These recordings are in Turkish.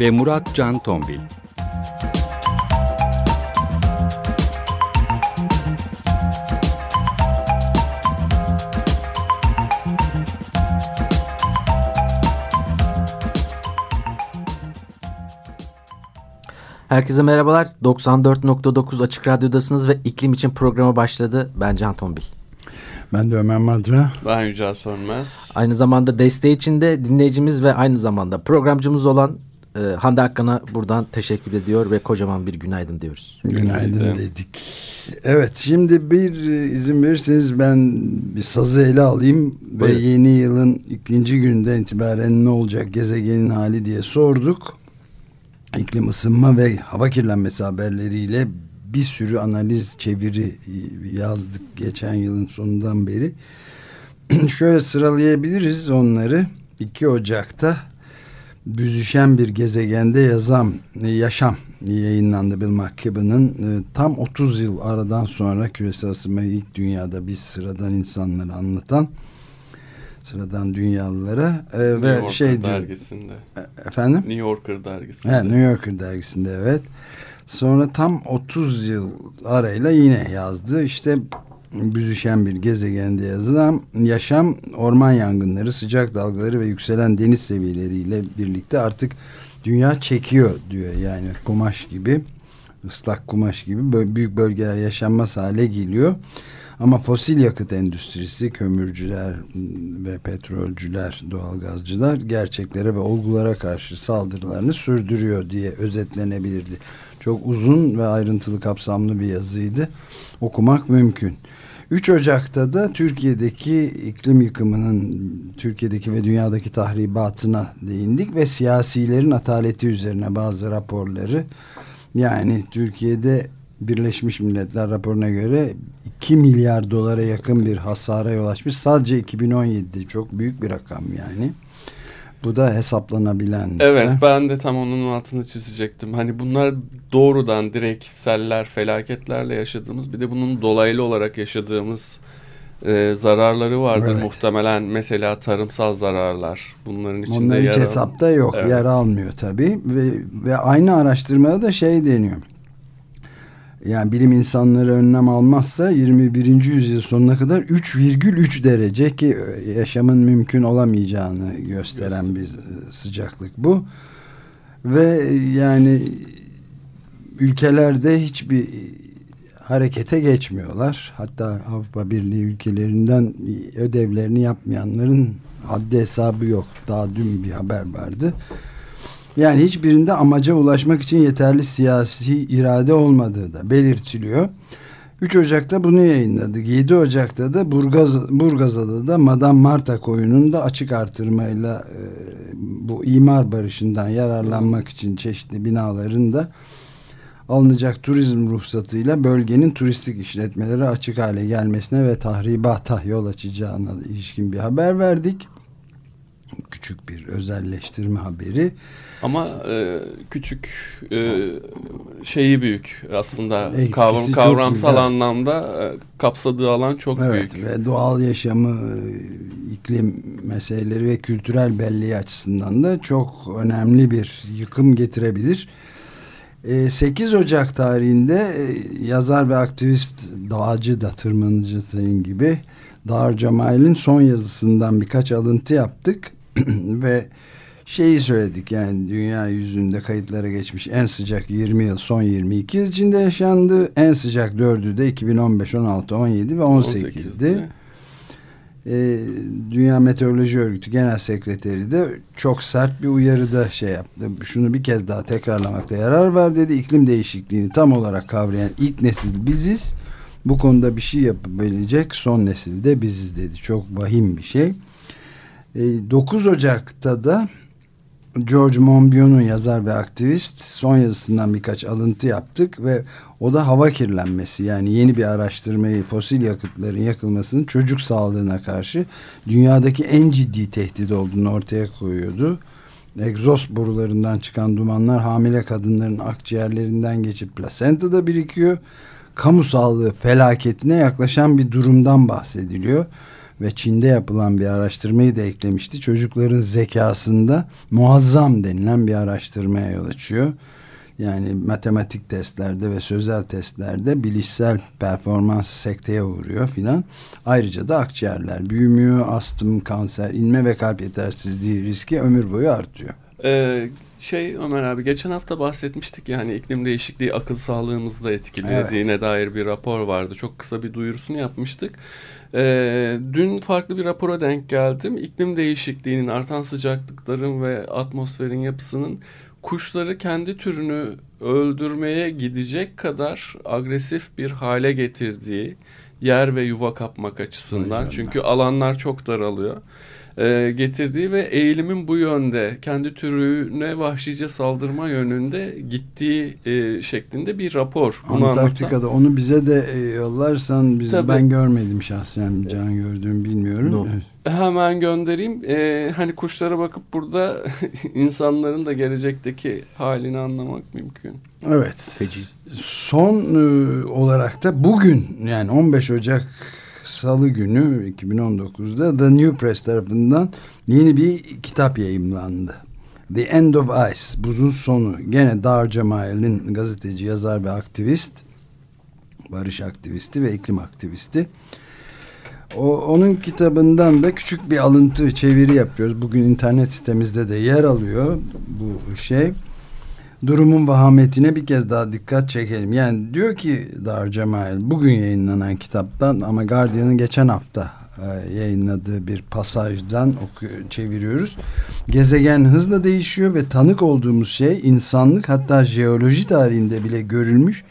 ve Murat Can Tombil. Herkese merhabalar. 94.9 Açık Radyo'dasınız ve iklim için programa başladı. Ben Can Tombil. Ben de Ömer Madra. Ben Yücel Sönmez. Aynı zamanda desteği için de dinleyicimiz ve aynı zamanda programcımız olan e, Hande Akkan'a buradan teşekkür ediyor ve kocaman bir günaydın diyoruz. Günaydın, günaydın dedik. Evet şimdi bir izin verirseniz ben bir sazı ele alayım Buyurun. ve yeni yılın ikinci günden itibaren ne olacak gezegenin hali diye sorduk. İklim ısınma ve hava kirlenmesi haberleriyle bir sürü analiz çeviri yazdık geçen yılın sonundan beri. Şöyle sıralayabiliriz onları. 2 Ocak'ta büzüşen bir gezegende yazam, yaşam yayınlandı Bill McKibben'ın e, tam 30 yıl aradan sonra küresel ısınmayı ilk dünyada biz sıradan insanlara anlatan sıradan dünyalılara e, New ve Yorker şey dergisinde. E, efendim? New Yorker dergisinde. He, New Yorker dergisinde evet. Sonra tam 30 yıl arayla yine yazdı. İşte büzüşen bir gezegende yazılan yaşam orman yangınları, sıcak dalgaları ve yükselen deniz seviyeleriyle birlikte artık dünya çekiyor diyor. Yani kumaş gibi, ıslak kumaş gibi büyük bölgeler yaşanmaz hale geliyor. Ama fosil yakıt endüstrisi, kömürcüler ve petrolcüler, doğalgazcılar gerçeklere ve olgulara karşı saldırılarını sürdürüyor diye özetlenebilirdi. Çok uzun ve ayrıntılı kapsamlı bir yazıydı. Okumak mümkün. 3 Ocak'ta da Türkiye'deki iklim yıkımının Türkiye'deki ve dünyadaki tahribatına değindik ve siyasilerin ataleti üzerine bazı raporları yani Türkiye'de Birleşmiş Milletler raporuna göre 2 milyar dolara yakın bir hasara yol açmış. Sadece 2017'de çok büyük bir rakam yani. Bu da hesaplanabilen. Evet de. ben de tam onun altını çizecektim. Hani bunlar doğrudan direkt seller, felaketlerle yaşadığımız bir de bunun dolaylı olarak yaşadığımız e, zararları vardır evet. muhtemelen. Mesela tarımsal zararlar. Bunların içinde yer hiç hesapta yok. Evet. Yer almıyor tabii. Ve, ve aynı araştırmada da şey deniyor yani bilim insanları önlem almazsa 21. yüzyıl sonuna kadar 3,3 derece ki e, yaşamın mümkün olamayacağını gösteren bir e, sıcaklık bu. Ve e, yani ülkelerde hiçbir harekete geçmiyorlar. Hatta Avrupa Birliği ülkelerinden ödevlerini yapmayanların haddi hesabı yok. Daha dün bir haber vardı. Yani hiçbirinde amaca ulaşmak için yeterli siyasi irade olmadığı da belirtiliyor. 3 Ocak'ta bunu yayınladık. 7 Ocak'ta da Burgaz, Burgazada da Madame Marta koyunun da açık artırmayla e, bu imar barışından yararlanmak için çeşitli binaların da alınacak turizm ruhsatıyla bölgenin turistik işletmeleri açık hale gelmesine ve tahribata yol açacağına ilişkin bir haber verdik. Küçük bir özelleştirme haberi. Ama e, küçük e, şeyi büyük aslında kavram, kavramsal anlamda e, kapsadığı alan çok evet, büyük. Ve doğal yaşamı, e, iklim meseleleri ve kültürel belleği açısından da çok önemli bir yıkım getirebilir. 8 e, Ocak tarihinde e, yazar ve aktivist dağcı da tırmanıcı senin gibi Dar Cemal'in son yazısından birkaç alıntı yaptık ve şeyi söyledik yani dünya yüzünde kayıtlara geçmiş en sıcak 20 yıl son 22 yıl içinde yaşandı. En sıcak dördü de 2015, 16, 17 ve 18'di. Ee, Dünya Meteoroloji Örgütü Genel Sekreteri de çok sert bir uyarıda şey yaptı. Şunu bir kez daha tekrarlamakta yarar var dedi. İklim değişikliğini tam olarak kavrayan ilk nesil biziz. Bu konuda bir şey yapabilecek son nesil de biziz dedi. Çok vahim bir şey. 9 Ocak'ta da George Monbiot'un yazar ve aktivist son yazısından birkaç alıntı yaptık ve o da hava kirlenmesi yani yeni bir araştırmayı fosil yakıtların yakılmasının çocuk sağlığına karşı dünyadaki en ciddi tehdit olduğunu ortaya koyuyordu. Egzoz borularından çıkan dumanlar hamile kadınların akciğerlerinden geçip plasentada birikiyor. Kamu sağlığı felaketine yaklaşan bir durumdan bahsediliyor ve Çin'de yapılan bir araştırmayı da eklemişti. Çocukların zekasında muazzam denilen bir araştırmaya yol açıyor. Yani matematik testlerde ve sözel testlerde bilişsel performans sekteye uğruyor filan. Ayrıca da akciğerler büyümüyor, astım, kanser, inme ve kalp yetersizliği riski ömür boyu artıyor. Ee, şey Ömer abi geçen hafta bahsetmiştik yani iklim değişikliği akıl sağlığımızı da etkilediğine evet. dair bir rapor vardı. Çok kısa bir duyurusunu yapmıştık. Ee, dün farklı bir rapora denk geldim. İklim değişikliğinin, artan sıcaklıkların ve atmosferin yapısının kuşları kendi türünü öldürmeye gidecek kadar agresif bir hale getirdiği yer ve yuva kapmak açısından. Çünkü alanlar çok daralıyor e, getirdiği ve eğilimin bu yönde kendi türüne vahşice saldırma yönünde gittiği e, şeklinde bir rapor. Bunu Antarktika'da anlatan. onu bize de e, yollarsan biz, ben görmedim şahsen can gördüğüm bilmiyorum. No. Hemen göndereyim. Ee, hani kuşlara bakıp burada insanların da gelecekteki halini anlamak mümkün. Evet. Feci. Son e, olarak da bugün yani 15 Ocak Salı günü 2019'da The New Press tarafından yeni bir kitap yayımlandı. The End of Ice, Buzun Sonu. Gene Dar Cemal'in gazeteci, yazar ve aktivist. Barış aktivisti ve iklim aktivisti. O, onun kitabından da küçük bir alıntı, çeviri yapıyoruz. Bugün internet sitemizde de yer alıyor bu şey durumun vahametine bir kez daha dikkat çekelim. Yani diyor ki Dar Cemal bugün yayınlanan kitaptan ama Guardian'ın geçen hafta e, yayınladığı bir pasajdan okuyor, çeviriyoruz. Gezegen hızla değişiyor ve tanık olduğumuz şey insanlık hatta jeoloji tarihinde bile görülmüş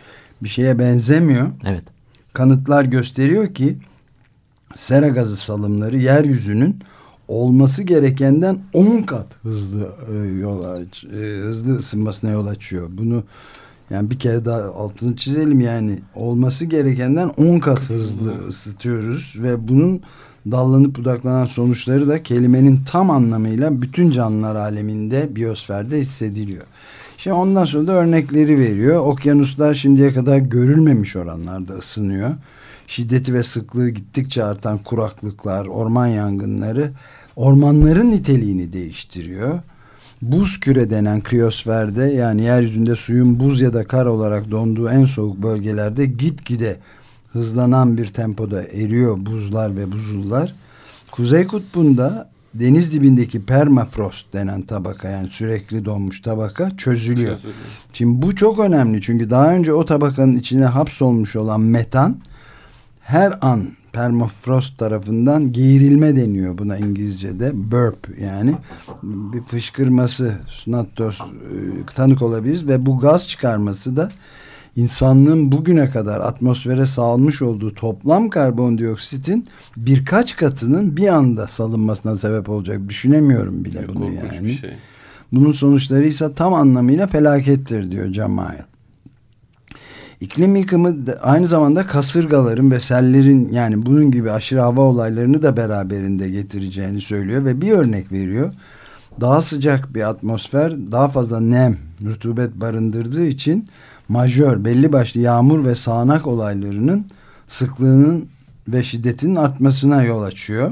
bir şeye benzemiyor. Evet. Kanıtlar gösteriyor ki sera gazı salımları yeryüzünün olması gerekenden 10 kat hızlı e, yol aç, e, hızlı ısınmasına yol açıyor. Bunu yani bir kere daha altını çizelim yani olması gerekenden 10 kat hızlı ısıtıyoruz ve bunun dallanıp budaklanan sonuçları da kelimenin tam anlamıyla bütün canlılar aleminde biyosferde hissediliyor. Şimdi ondan sonra da örnekleri veriyor. Okyanuslar şimdiye kadar görülmemiş oranlarda ısınıyor. Şiddeti ve sıklığı gittikçe artan kuraklıklar, orman yangınları ormanların niteliğini değiştiriyor. Buz küre denen kriyosferde yani yeryüzünde suyun buz ya da kar olarak donduğu en soğuk bölgelerde gitgide hızlanan bir tempoda eriyor buzlar ve buzullar. Kuzey kutbunda deniz dibindeki permafrost denen tabaka yani sürekli donmuş tabaka çözülüyor. çözülüyor. Şimdi bu çok önemli çünkü daha önce o tabakanın içine hapsolmuş olan metan her an permafrost tarafından geğirilme deniyor buna İngilizce'de burp yani bir fışkırması snatos e, tanık olabiliriz ve bu gaz çıkarması da insanlığın bugüne kadar atmosfere salmış olduğu toplam karbondioksitin birkaç katının bir anda salınmasına sebep olacak. Düşünemiyorum bile bunu yani. Şey. Bunun sonuçları ise tam anlamıyla felakettir diyor Cemal. İklim yıkımı aynı zamanda kasırgaların ve sellerin yani bunun gibi aşırı hava olaylarını da beraberinde getireceğini söylüyor ve bir örnek veriyor. Daha sıcak bir atmosfer daha fazla nem, rutubet barındırdığı için majör belli başlı yağmur ve sağanak olaylarının sıklığının ve şiddetinin artmasına yol açıyor.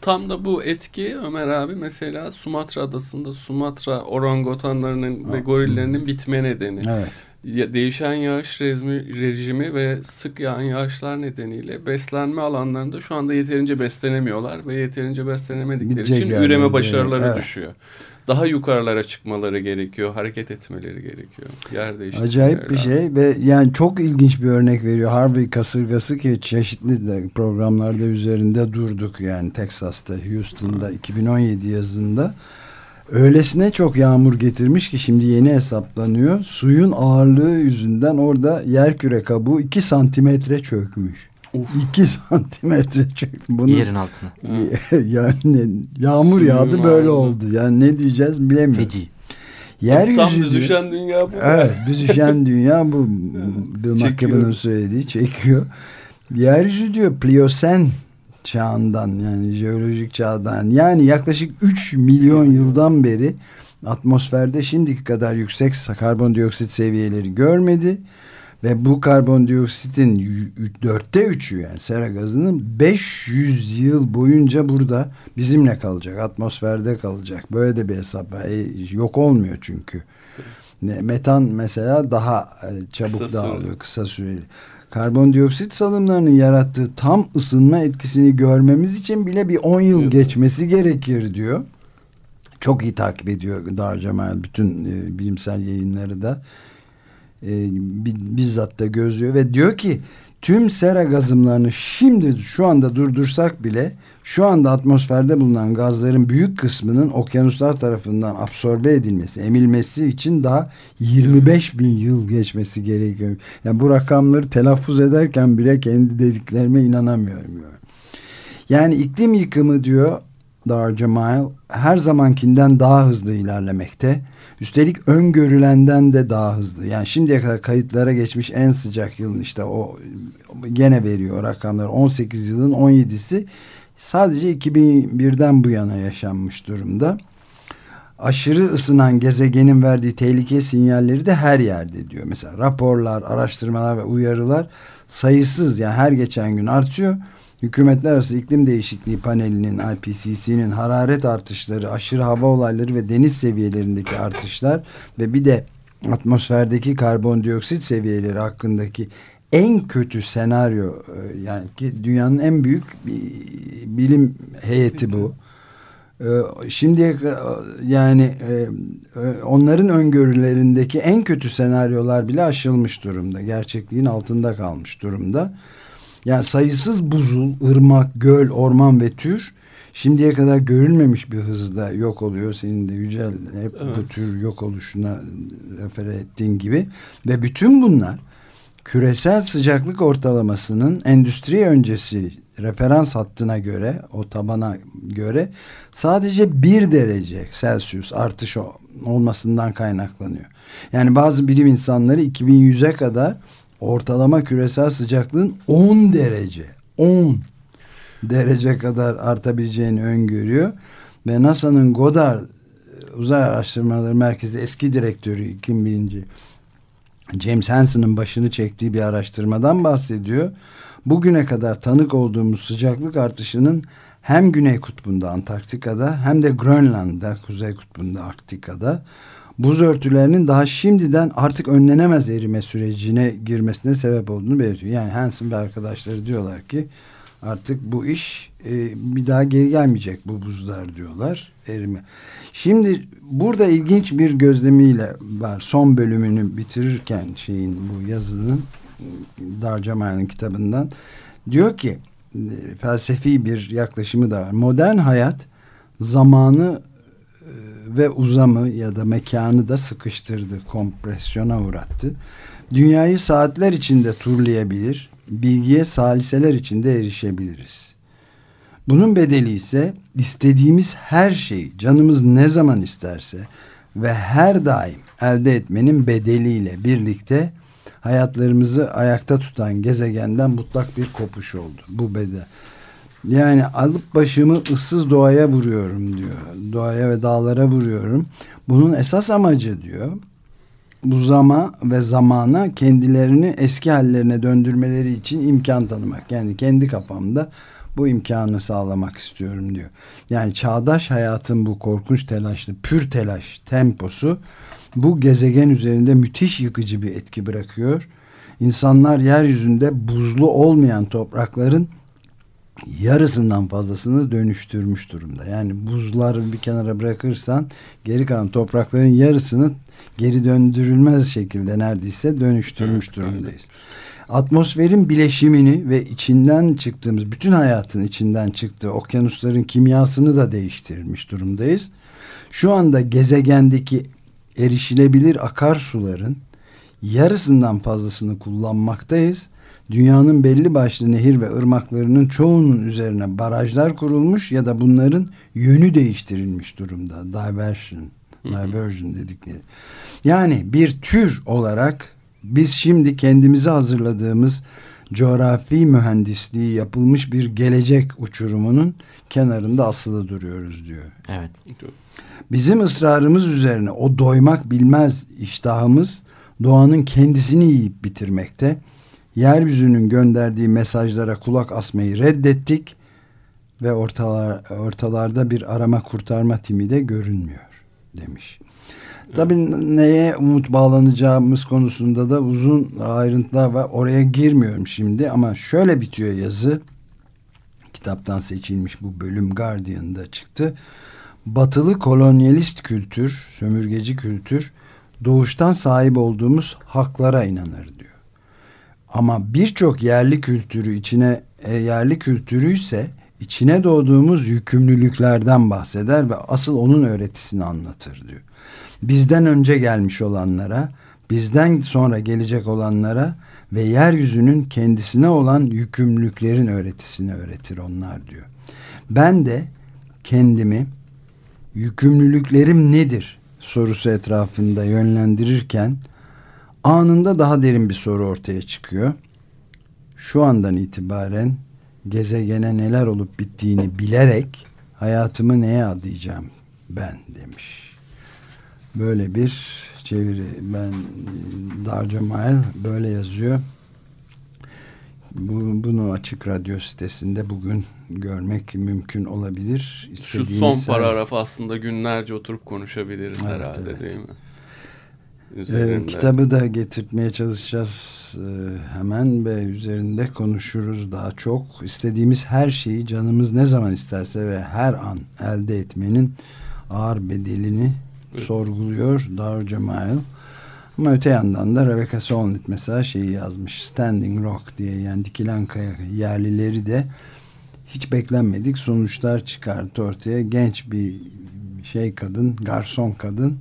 Tam da bu etki Ömer abi mesela Sumatra adasında Sumatra orangotanlarının ve gorillerinin bitme nedeni. Evet değişen yağış rejimi, rejimi ve sık yağan yağışlar nedeniyle beslenme alanlarında şu anda yeterince beslenemiyorlar ve yeterince beslenemedikleri Gidecek için yani üreme başarıları evet. düşüyor. Daha yukarılara çıkmaları gerekiyor, hareket etmeleri gerekiyor. Yer Acayip bir şey lazım. şey ve yani çok ilginç bir örnek veriyor. Harvey kasırgası ki çeşitli de programlarda üzerinde durduk yani Texas'ta, Houston'da ha. 2017 yazında öylesine çok yağmur getirmiş ki şimdi yeni hesaplanıyor. Suyun ağırlığı yüzünden orada yer küre kabuğu 2 santimetre çökmüş. 2 santimetre çöktü. Bunu, Yerin altına. yani yağmur Suyun yağdı böyle ağırlığı. oldu. Yani ne diyeceğiz bilemiyorum. Feci. Tam Yeryüzü büzüşen dünya bu. Evet, büzüşen dünya bu Bill Çekiyor. McKibben'ın söylediği çekiyor. Yeryüzü diyor Pliyosen çağından yani jeolojik çağdan yani yaklaşık 3 milyon yıldan beri atmosferde şimdiki kadar yüksek karbondioksit seviyeleri görmedi. Ve bu karbondioksitin dörtte üçü yani sera gazının 500 yıl boyunca burada bizimle kalacak atmosferde kalacak. Böyle de bir hesap var. E, yok olmuyor çünkü. Metan mesela daha e, çabuk Kısa dağılıyor süreli. kısa süreli karbondioksit salımlarının yarattığı tam ısınma etkisini görmemiz için bile bir 10 yıl geçmesi gerekir diyor. Çok iyi takip ediyor Darcamal bütün e, bilimsel yayınları da. E, bi- bizzat da gözlüyor ve diyor ki tüm sera gazımlarını şimdi şu anda durdursak bile şu anda atmosferde bulunan gazların büyük kısmının okyanuslar tarafından absorbe edilmesi, emilmesi için daha 25 bin yıl geçmesi gerekiyor. Yani bu rakamları telaffuz ederken bile kendi dediklerime inanamıyorum. Yani iklim yıkımı diyor Darca Mile her zamankinden daha hızlı ilerlemekte. Üstelik öngörülenden de daha hızlı. Yani şimdiye kadar kayıtlara geçmiş en sıcak yılın işte o gene veriyor rakamlar. 18 yılın 17'si sadece 2001'den bu yana yaşanmış durumda. Aşırı ısınan gezegenin verdiği tehlike sinyalleri de her yerde diyor. Mesela raporlar, araştırmalar ve uyarılar sayısız yani her geçen gün artıyor. Hükümetler Arası İklim Değişikliği Paneli'nin IPCC'nin hararet artışları, aşırı hava olayları ve deniz seviyelerindeki artışlar ve bir de atmosferdeki karbondioksit seviyeleri hakkındaki en kötü senaryo e, yani ki dünyanın en büyük bi- bilim heyeti bu. Ka- yani e, e, onların öngörülerindeki en kötü senaryolar bile aşılmış durumda. Gerçekliğin altında kalmış durumda. Yani sayısız buzul, ırmak, göl, orman ve tür şimdiye kadar görülmemiş bir hızda yok oluyor. Senin de Yücel hep bu Evet. tür yok oluşuna refer ettiğin gibi. Ve bütün bunlar küresel sıcaklık ortalamasının endüstri öncesi referans hattına göre o tabana göre sadece bir derece Celsius artış olmasından kaynaklanıyor. Yani bazı bilim insanları 2100'e kadar ortalama küresel sıcaklığın 10 derece 10 derece kadar artabileceğini öngörüyor. Ve NASA'nın Goddard Uzay Araştırmaları Merkezi eski direktörü iklim bilimci James Hansen'ın başını çektiği bir araştırmadan bahsediyor. Bugüne kadar tanık olduğumuz sıcaklık artışının hem Güney Kutbu'nda Antarktika'da hem de Grönland'da Kuzey Kutbu'nda Arktika'da buz örtülerinin daha şimdiden artık önlenemez erime sürecine girmesine sebep olduğunu belirtiyor. Yani Hansen ve arkadaşları diyorlar ki artık bu iş e, bir daha geri gelmeyecek bu buzlar diyorlar erime. Şimdi burada ilginç bir gözlemiyle var. Son bölümünü bitirirken şeyin bu yazının Darcamaya'nın kitabından diyor ki felsefi bir yaklaşımı da var. Modern hayat zamanı e, ve uzamı ya da mekanı da sıkıştırdı, kompresyona uğrattı. Dünyayı saatler içinde turlayabilir, bilgiye saliseler içinde erişebiliriz. Bunun bedeli ise istediğimiz her şeyi canımız ne zaman isterse ve her daim elde etmenin bedeliyle birlikte hayatlarımızı ayakta tutan gezegenden mutlak bir kopuş oldu. Bu bedel. Yani alıp başımı ıssız doğaya vuruyorum diyor. Doğaya ve dağlara vuruyorum. Bunun esas amacı diyor uzama ve zamana kendilerini eski hallerine döndürmeleri için imkan tanımak. Yani kendi kafamda bu imkanı sağlamak istiyorum diyor. Yani çağdaş hayatın bu korkunç telaşlı, pür telaş temposu bu gezegen üzerinde müthiş yıkıcı bir etki bırakıyor. İnsanlar yeryüzünde buzlu olmayan toprakların yarısından fazlasını dönüştürmüş durumda. Yani buzları bir kenara bırakırsan geri kalan toprakların yarısını geri döndürülmez şekilde neredeyse dönüştürmüş Evet, durumdayız. Atmosferin bileşimini ve içinden çıktığımız bütün hayatın içinden çıktığı okyanusların kimyasını da değiştirmiş durumdayız. Şu anda gezegendeki erişilebilir akarsuların yarısından fazlasını kullanmaktayız Dünyanın belli başlı nehir ve ırmaklarının çoğunun üzerine barajlar kurulmuş ya da bunların yönü değiştirilmiş durumda. Diversion, diversion dedikleri. Yani bir tür olarak biz şimdi kendimizi hazırladığımız coğrafi mühendisliği yapılmış bir gelecek uçurumunun kenarında asılı duruyoruz diyor. Evet. Bizim ısrarımız üzerine o doymak bilmez iştahımız doğanın kendisini yiyip bitirmekte. Yeryüzünün gönderdiği mesajlara kulak asmayı reddettik ve ortalar, ortalarda bir arama kurtarma timi de görünmüyor demiş. Tabii neye umut bağlanacağımız konusunda da uzun ayrıntılar var. Oraya girmiyorum şimdi ama şöyle bitiyor yazı. Kitaptan seçilmiş bu bölüm Guardian'da çıktı. Batılı kolonyalist kültür, sömürgeci kültür doğuştan sahip olduğumuz haklara inanır diyor. Ama birçok yerli kültürü içine e, yerli kültürü ise içine doğduğumuz yükümlülüklerden bahseder ve asıl onun öğretisini anlatır diyor. Bizden önce gelmiş olanlara, bizden sonra gelecek olanlara ve yeryüzünün kendisine olan yükümlülüklerin öğretisini öğretir onlar diyor. Ben de kendimi yükümlülüklerim nedir sorusu etrafında yönlendirirken anında daha derin bir soru ortaya çıkıyor. Şu andan itibaren gezegene neler olup bittiğini bilerek hayatımı neye adayacağım ben demiş. Böyle bir çeviri ben Darca Mail böyle yazıyor. Bu, bunu açık radyo sitesinde bugün görmek mümkün olabilir. Şu son paragraf aslında günlerce oturup konuşabiliriz evet, herhalde evet. değil mi? Üzerinde. kitabı da getirtmeye çalışacağız e, hemen ve üzerinde konuşuruz daha çok. İstediğimiz her şeyi canımız ne zaman isterse ve her an elde etmenin ağır bedelini evet. sorguluyor Dar Cemal. Ama öte yandan da Rebecca Solnit mesela şeyi yazmış Standing Rock diye yani dikilen kaya yerlileri de hiç beklenmedik sonuçlar çıkarttı ortaya. Genç bir şey kadın, garson kadın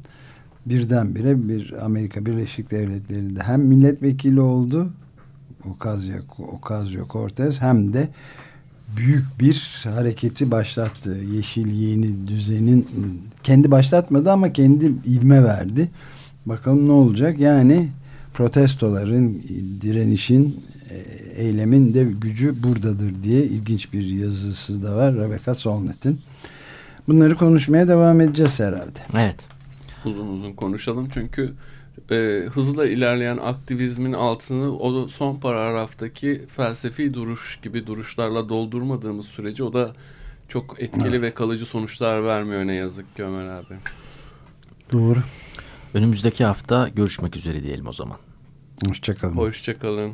birdenbire bir Amerika Birleşik Devletleri'nde hem milletvekili oldu Ocasio, Ocasio Cortez hem de büyük bir hareketi başlattı. Yeşil yeni düzenin kendi başlatmadı ama kendi ivme verdi. Bakalım ne olacak? Yani protestoların, direnişin, e, eylemin de gücü buradadır diye ilginç bir yazısı da var Rebecca Solnit'in. Bunları konuşmaya devam edeceğiz herhalde. Evet uzun uzun konuşalım. Çünkü e, hızla ilerleyen aktivizmin altını o son paragraftaki felsefi duruş gibi duruşlarla doldurmadığımız sürece o da çok etkili evet. ve kalıcı sonuçlar vermiyor ne yazık ki Ömer abi. Doğru. Önümüzdeki hafta görüşmek üzere diyelim o zaman. Hoşçakalın. Hoşçakalın.